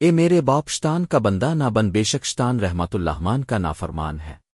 اے میرے باپ شتان کا بندہ نہ بن بے شک شتان رحمت اللہمان کا نافرمان ہے۔